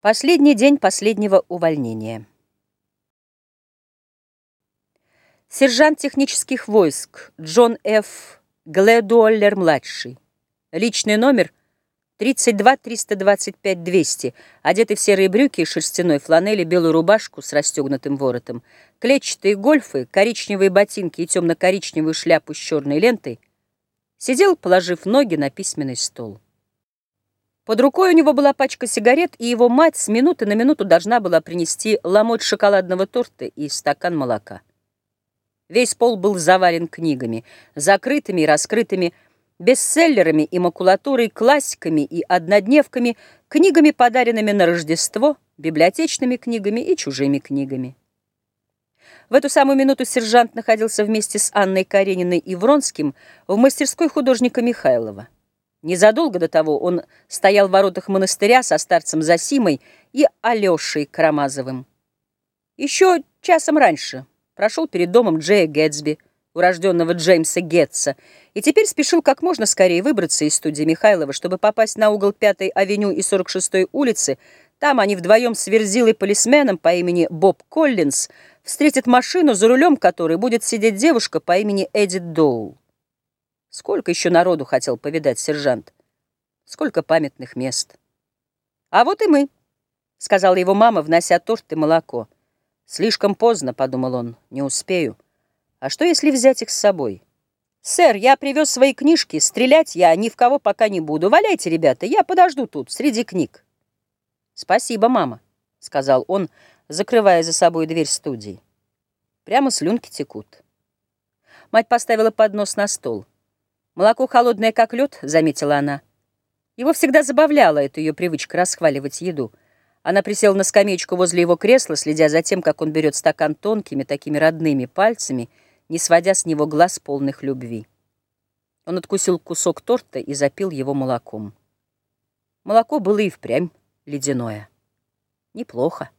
Последний день последнего увольнения. Сержант технических войск Джон Ф. Гледуоллер-младший. Личный номер 32-325-200, одетый в серые брюки и шерстяной фланели, белую рубашку с расстегнутым воротом, клетчатые гольфы, коричневые ботинки и темно-коричневую шляпу с черной лентой, сидел, положив ноги на письменный стол. Под рукой у него была пачка сигарет, и его мать с минуты на минуту должна была принести ломоть шоколадного торта и стакан молока. Весь пол был завален книгами, закрытыми и раскрытыми, бестселлерами и макулатурой, классиками и однодневками, книгами, подаренными на Рождество, библиотечными книгами и чужими книгами. В эту самую минуту сержант находился вместе с Анной Карениной и Вронским в мастерской художника Михайлова. Незадолго до того он стоял в воротах монастыря со старцем Засимой и Алешей Карамазовым. Еще часом раньше прошел перед домом Джея Гэтсби, урожденного Джеймса Гетца, и теперь спешил как можно скорее выбраться из студии Михайлова, чтобы попасть на угол 5-й авеню и 46-й улицы. Там они вдвоем с верзилой полисменом по имени Боб Коллинз встретят машину, за рулем которой будет сидеть девушка по имени Эдит Доул. Сколько еще народу хотел повидать сержант? Сколько памятных мест? А вот и мы, сказала его мама, внося торт и молоко. Слишком поздно, подумал он, не успею. А что, если взять их с собой? Сэр, я привез свои книжки, стрелять я ни в кого пока не буду. Валяйте, ребята, я подожду тут, среди книг. Спасибо, мама, сказал он, закрывая за собой дверь студии. Прямо слюнки текут. Мать поставила поднос на стол. «Молоко холодное, как лед», — заметила она. Его всегда забавляла эта ее привычка расхваливать еду. Она присела на скамеечку возле его кресла, следя за тем, как он берет стакан тонкими, такими родными пальцами, не сводя с него глаз полных любви. Он откусил кусок торта и запил его молоком. Молоко было и впрямь ледяное. Неплохо.